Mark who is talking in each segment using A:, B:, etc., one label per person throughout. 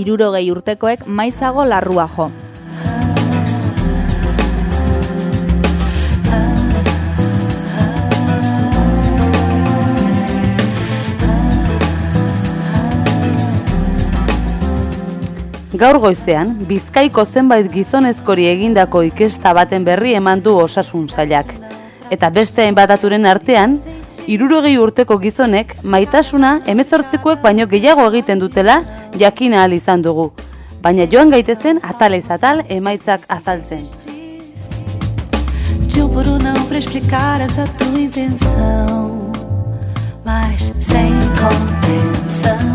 A: irurogei urtekoek maizago larrua jo.
B: Gaur goizean, Bizkaiko zenbait gizonezkori egindako ikesta baten berri eman du osasun sailak. Eta beste hainbataturen artean, irurogei urteko gizonek maitasuna emezortzikoek baino gehiago egiten dutela jakina ahal izan dugu. Baina joan gaitezen atalez atal emaitzak azaltzen.
C: Juro não pra explicar essa tua intenção, mas sem contenção.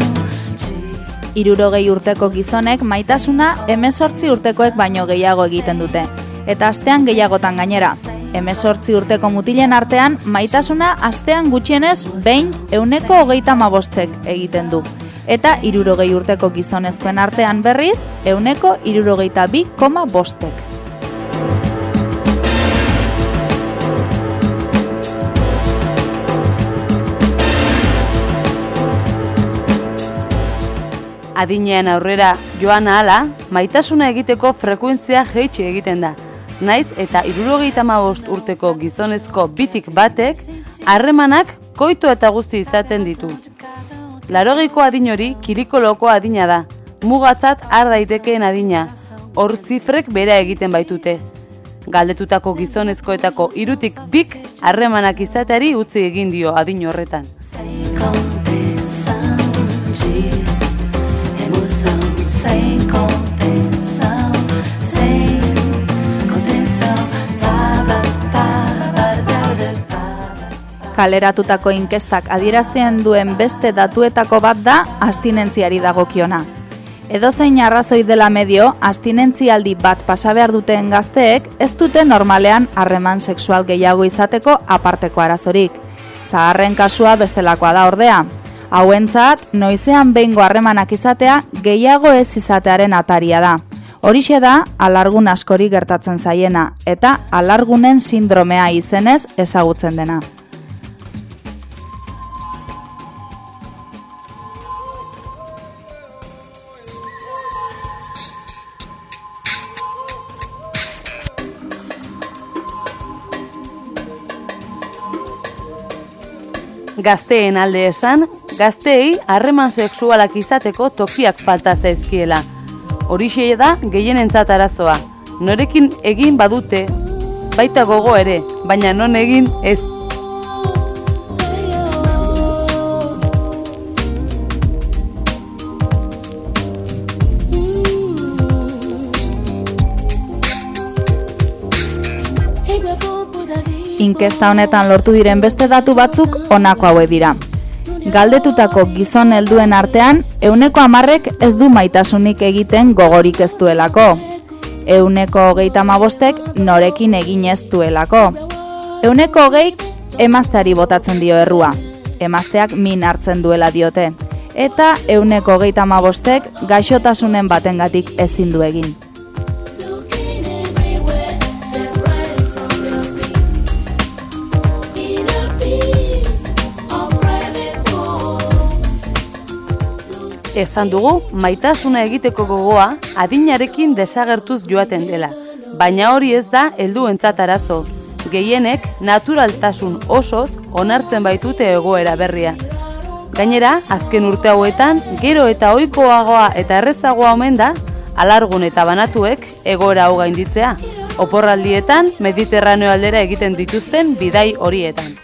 A: Irurogei urteko gizonek maitasuna emezortzi urtekoek baino gehiago egiten dute. Eta astean gehiagotan gainera. Emezortzi urteko mutilen artean maitasuna astean gutxienez behin euneko hogeita mabostek egiten du. Eta irurogei urteko gizonezkoen artean berriz euneko irurogeita bi koma bostek.
B: Adinean aurrera joan ahala, maitasuna egiteko frekuentzia jeitsi egiten da. Naiz eta irurogeita bost urteko gizonezko bitik batek, harremanak koito eta guzti izaten ditu. Larogeiko adin hori kirikoloko adina da, mugatzat har daitekeen adina, hor zifrek bera egiten baitute. Galdetutako gizonezkoetako irutik bik harremanak izateari utzi egin dio adin horretan.
A: Kaleratutako inkestak adierazten duen beste datuetako bat da astinentziari dagokiona. Edozein arrazoi dela medio, astinentzialdi bat pasa behar duten gazteek ez dute normalean harreman sexual gehiago izateko aparteko arazorik. Zaharren kasua bestelakoa da ordea. Hauentzat, noizean behingo harremanak izatea gehiago ez izatearen ataria da. Horixe da, alargun askori gertatzen zaiena, eta alargunen sindromea izenez ezagutzen dena.
B: Gazteen alde esan, gazteei harreman sexualak izateko tokiak falta zaizkiela. Horixe da gehienentzat arazoa. Norekin egin badute, baita gogo ere, baina non egin ez.
A: Inkesta honetan lortu diren beste datu batzuk honako hauek dira. Galdetutako gizon helduen artean, euneko amarrek ez du maitasunik egiten gogorik ez duelako. Euneko hogeita amabostek norekin egin ez duelako. Euneko hogeik emazteari botatzen dio errua. Emazteak min hartzen duela diote. Eta euneko hogeita amabostek gaixotasunen batengatik ezin du egin.
B: Esan dugu, maitasuna egiteko gogoa adinarekin desagertuz joaten dela. Baina hori ez da helduentzat arazo. Gehienek naturaltasun osoz onartzen baitute egoera berria. Gainera, azken urte hauetan, gero eta ohikoagoa eta errezagoa omen da, alargun eta banatuek egoera hau gainditzea. Oporraldietan, Mediterraneo aldera egiten dituzten bidai horietan.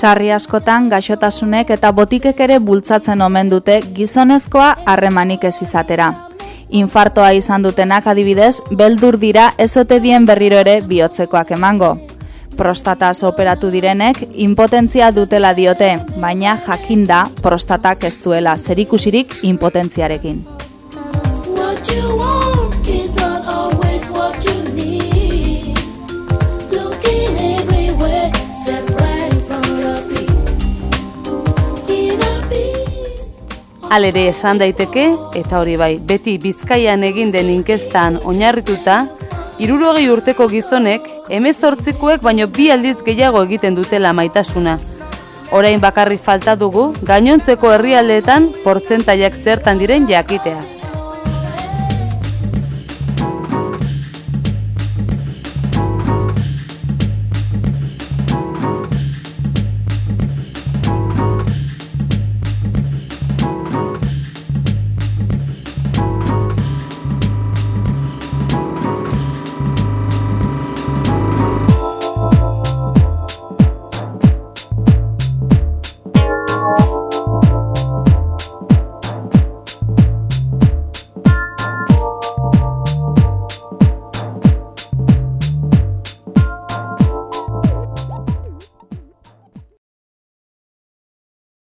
A: Sarri askotan gaixotasunek eta botikek ere bultzatzen omen dute gizonezkoa harremanik ez izatera. Infartoa izan dutenak adibidez, beldur dira ezote dien berriro ere bihotzekoak emango. Prostataz operatu direnek impotentzia dutela diote, baina jakinda prostatak ez duela zerikusirik impotentziarekin.
C: Peace.
B: Alere esan daiteke, eta hori bai, beti bizkaian egin den inkestan oinarrituta, Irurogei urteko gizonek, emezortzikoek baino bi aldiz gehiago egiten dutela maitasuna. Orain bakarri falta dugu, gainontzeko herrialdeetan portzentaiak zertan diren jakitea.